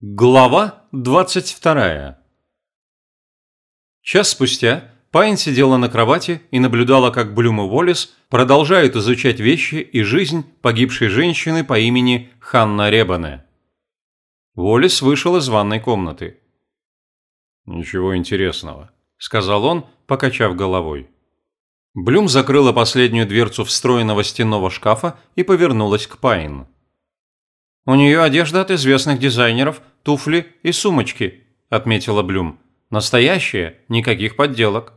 Глава 22 Час спустя Пайн сидела на кровати и наблюдала, как Блюм и Уоллес продолжают изучать вещи и жизнь погибшей женщины по имени Ханна Ребане. Уоллес вышел из ванной комнаты. «Ничего интересного», – сказал он, покачав головой. Блюм закрыла последнюю дверцу встроенного стенного шкафа и повернулась к Пайн. «У нее одежда от известных дизайнеров, туфли и сумочки», – отметила Блюм. «Настоящие, никаких подделок».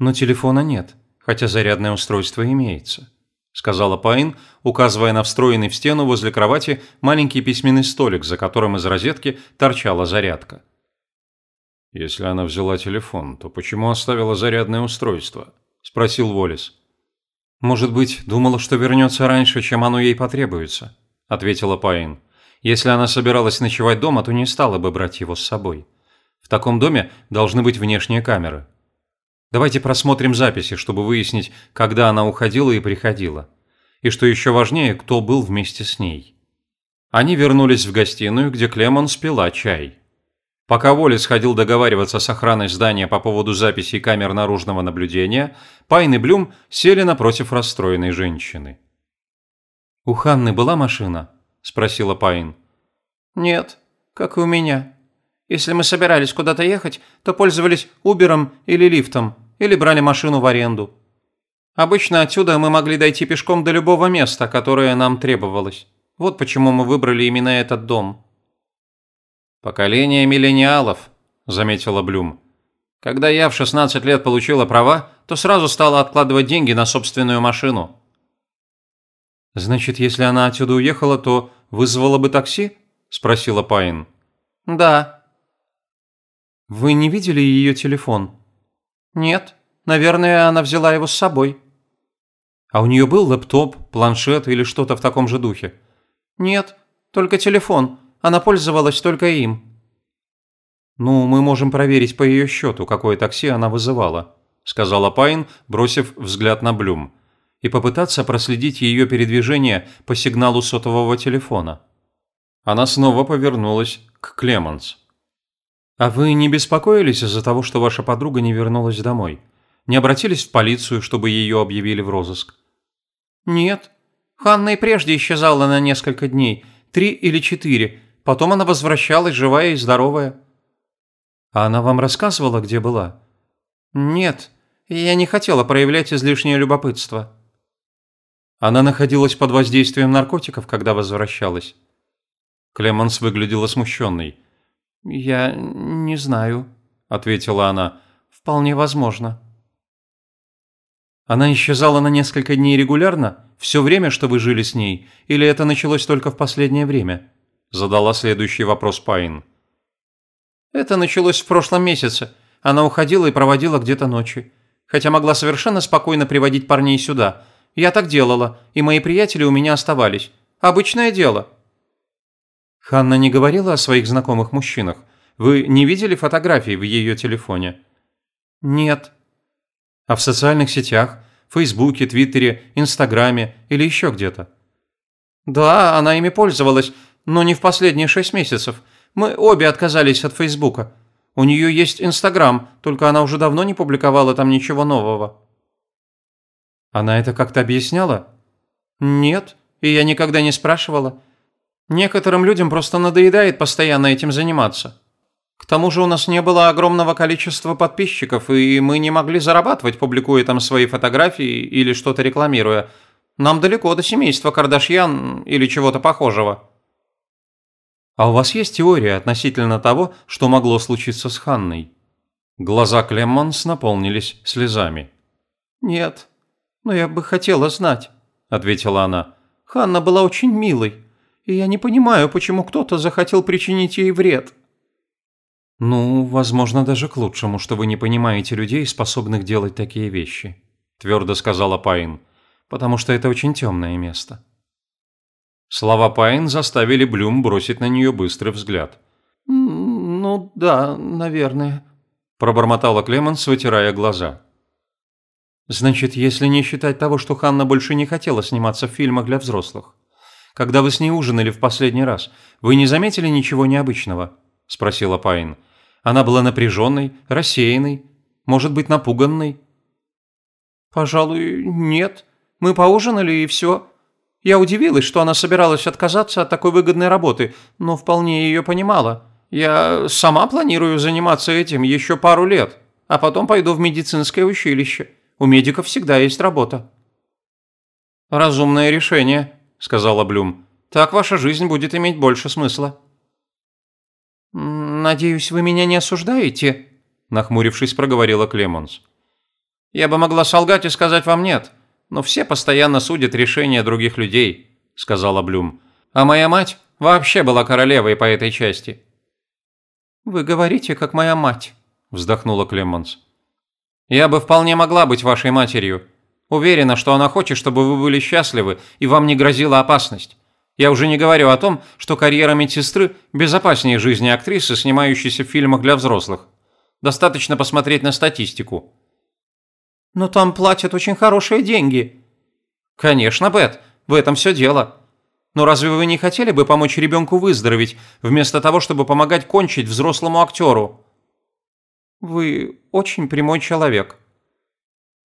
«Но телефона нет, хотя зарядное устройство имеется», – сказала Пайн, указывая на встроенный в стену возле кровати маленький письменный столик, за которым из розетки торчала зарядка. «Если она взяла телефон, то почему оставила зарядное устройство?» – спросил Волис. «Может быть, думала, что вернется раньше, чем оно ей потребуется», ответила Пайн. Если она собиралась ночевать дома, то не стала бы брать его с собой. В таком доме должны быть внешние камеры. Давайте просмотрим записи, чтобы выяснить, когда она уходила и приходила. И что еще важнее, кто был вместе с ней. Они вернулись в гостиную, где Клемон спила чай. Пока Волис ходил договариваться с охраной здания по поводу записей камер наружного наблюдения, Пайн и Блюм сели напротив расстроенной женщины. «У Ханны была машина?» – спросила Пайн. «Нет, как и у меня. Если мы собирались куда-то ехать, то пользовались Убером или лифтом, или брали машину в аренду. Обычно отсюда мы могли дойти пешком до любого места, которое нам требовалось. Вот почему мы выбрали именно этот дом». «Поколение миллениалов», – заметила Блюм. «Когда я в 16 лет получила права, то сразу стала откладывать деньги на собственную машину». «Значит, если она отсюда уехала, то вызвала бы такси?» – спросила Пайн. «Да». «Вы не видели ее телефон?» «Нет. Наверное, она взяла его с собой». «А у нее был лэптоп, планшет или что-то в таком же духе?» «Нет, только телефон. Она пользовалась только им». «Ну, мы можем проверить по ее счету, какое такси она вызывала», – сказала Пайн, бросив взгляд на Блюм и попытаться проследить ее передвижение по сигналу сотового телефона. Она снова повернулась к Клеманс. «А вы не беспокоились из-за того, что ваша подруга не вернулась домой? Не обратились в полицию, чтобы ее объявили в розыск?» «Нет. Ханна и прежде исчезала на несколько дней, три или четыре. Потом она возвращалась живая и здоровая». «А она вам рассказывала, где была?» «Нет. Я не хотела проявлять излишнее любопытство». Она находилась под воздействием наркотиков, когда возвращалась. Клеманс выглядела смущенной. «Я не знаю», – ответила она. «Вполне возможно». Она исчезала на несколько дней регулярно? Все время, что вы жили с ней? Или это началось только в последнее время?» Задала следующий вопрос Пайн. «Это началось в прошлом месяце. Она уходила и проводила где-то ночи. Хотя могла совершенно спокойно приводить парней сюда. Я так делала, и мои приятели у меня оставались. Обычное дело». Ханна не говорила о своих знакомых мужчинах. Вы не видели фотографий в ее телефоне? Нет. А в социальных сетях? Фейсбуке, Твиттере, Инстаграме или еще где-то? Да, она ими пользовалась, но не в последние шесть месяцев. Мы обе отказались от Фейсбука. У нее есть Инстаграм, только она уже давно не публиковала там ничего нового. Она это как-то объясняла? Нет, и я никогда не спрашивала. Некоторым людям просто надоедает постоянно этим заниматься. К тому же у нас не было огромного количества подписчиков, и мы не могли зарабатывать, публикуя там свои фотографии или что-то рекламируя. Нам далеко до семейства Кардашьян или чего-то похожего. А у вас есть теория относительно того, что могло случиться с Ханной? Глаза Клеммонс наполнились слезами. Нет, «Но я бы хотела знать», – ответила она. «Ханна была очень милой, и я не понимаю, почему кто-то захотел причинить ей вред». «Ну, возможно, даже к лучшему, что вы не понимаете людей, способных делать такие вещи», – твердо сказала Пайн, – «потому что это очень темное место». Слова Пайн заставили Блюм бросить на нее быстрый взгляд. «Ну да, наверное», – пробормотала Клеменс, вытирая глаза. Значит, если не считать того, что Ханна больше не хотела сниматься в фильмах для взрослых. Когда вы с ней ужинали в последний раз, вы не заметили ничего необычного?» – спросила Пайн. «Она была напряженной, рассеянной, может быть, напуганной?» «Пожалуй, нет. Мы поужинали и все. Я удивилась, что она собиралась отказаться от такой выгодной работы, но вполне ее понимала. Я сама планирую заниматься этим еще пару лет, а потом пойду в медицинское училище. У медиков всегда есть работа». «Разумное решение», – сказала Блюм. «Так ваша жизнь будет иметь больше смысла». «Надеюсь, вы меня не осуждаете?» – нахмурившись, проговорила Клемонс. «Я бы могла солгать и сказать вам нет, но все постоянно судят решения других людей», – сказала Блюм. «А моя мать вообще была королевой по этой части». «Вы говорите, как моя мать», – вздохнула Клемонс. «Я бы вполне могла быть вашей матерью. Уверена, что она хочет, чтобы вы были счастливы и вам не грозила опасность. Я уже не говорю о том, что карьера медсестры безопаснее жизни актрисы, снимающейся в фильмах для взрослых. Достаточно посмотреть на статистику». «Но там платят очень хорошие деньги». «Конечно, Бет, в этом все дело. Но разве вы не хотели бы помочь ребенку выздороветь, вместо того, чтобы помогать кончить взрослому актеру?» «Вы очень прямой человек».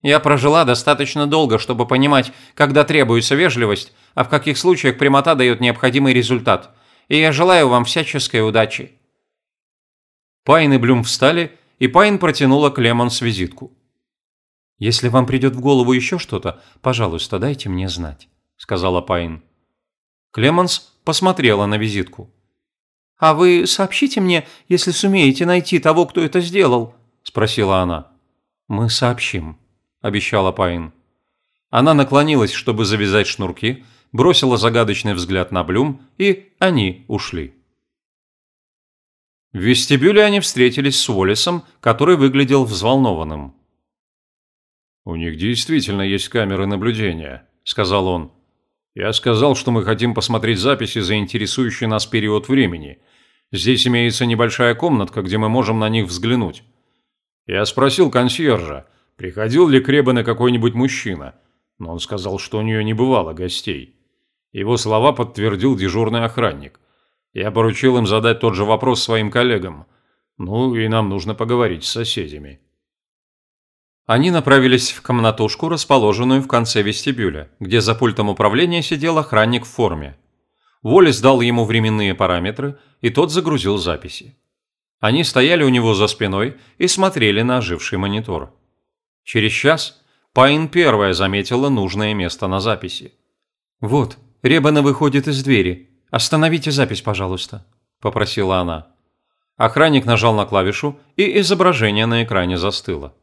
«Я прожила достаточно долго, чтобы понимать, когда требуется вежливость, а в каких случаях прямота дает необходимый результат. И я желаю вам всяческой удачи». Пайн и Блюм встали, и Пайн протянула Клемонс визитку. «Если вам придет в голову еще что-то, пожалуйста, дайте мне знать», – сказала Пайн. Клеманс посмотрела на визитку. «А вы сообщите мне, если сумеете найти того, кто это сделал?» – спросила она. «Мы сообщим», – обещала Пайн. Она наклонилась, чтобы завязать шнурки, бросила загадочный взгляд на Блюм, и они ушли. В вестибюле они встретились с Уоллесом, который выглядел взволнованным. «У них действительно есть камеры наблюдения», – сказал он. Я сказал, что мы хотим посмотреть записи за интересующий нас период времени. Здесь имеется небольшая комнатка, где мы можем на них взглянуть. Я спросил консьержа, приходил ли к Ребене какой-нибудь мужчина, но он сказал, что у нее не бывало гостей. Его слова подтвердил дежурный охранник. Я поручил им задать тот же вопрос своим коллегам. Ну и нам нужно поговорить с соседями. Они направились в комнатушку, расположенную в конце вестибюля, где за пультом управления сидел охранник в форме. Уоллес дал ему временные параметры, и тот загрузил записи. Они стояли у него за спиной и смотрели на оживший монитор. Через час Пайн первая заметила нужное место на записи. «Вот, Ребана выходит из двери. Остановите запись, пожалуйста», – попросила она. Охранник нажал на клавишу, и изображение на экране застыло.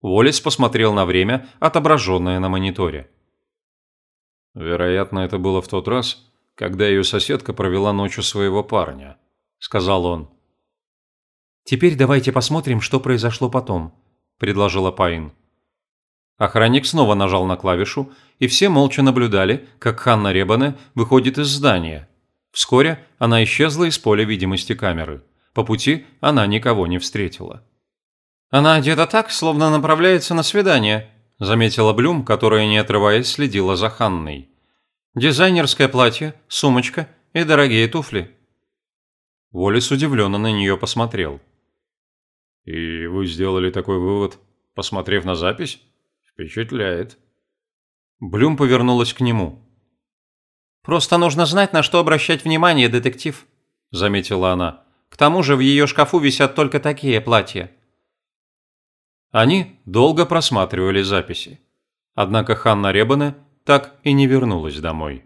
Уоллес посмотрел на время, отображенное на мониторе. «Вероятно, это было в тот раз, когда ее соседка провела ночь у своего парня», – сказал он. «Теперь давайте посмотрим, что произошло потом», – предложила Пайн. Охранник снова нажал на клавишу, и все молча наблюдали, как Ханна Ребане выходит из здания. Вскоре она исчезла из поля видимости камеры. По пути она никого не встретила. «Она одета так, словно направляется на свидание», – заметила Блюм, которая, не отрываясь, следила за Ханной. «Дизайнерское платье, сумочка и дорогие туфли». Уоллес удивленно на нее посмотрел. «И вы сделали такой вывод, посмотрев на запись? Впечатляет». Блюм повернулась к нему. «Просто нужно знать, на что обращать внимание, детектив», – заметила она. «К тому же в ее шкафу висят только такие платья». Они долго просматривали записи. Однако Ханна Ребане так и не вернулась домой.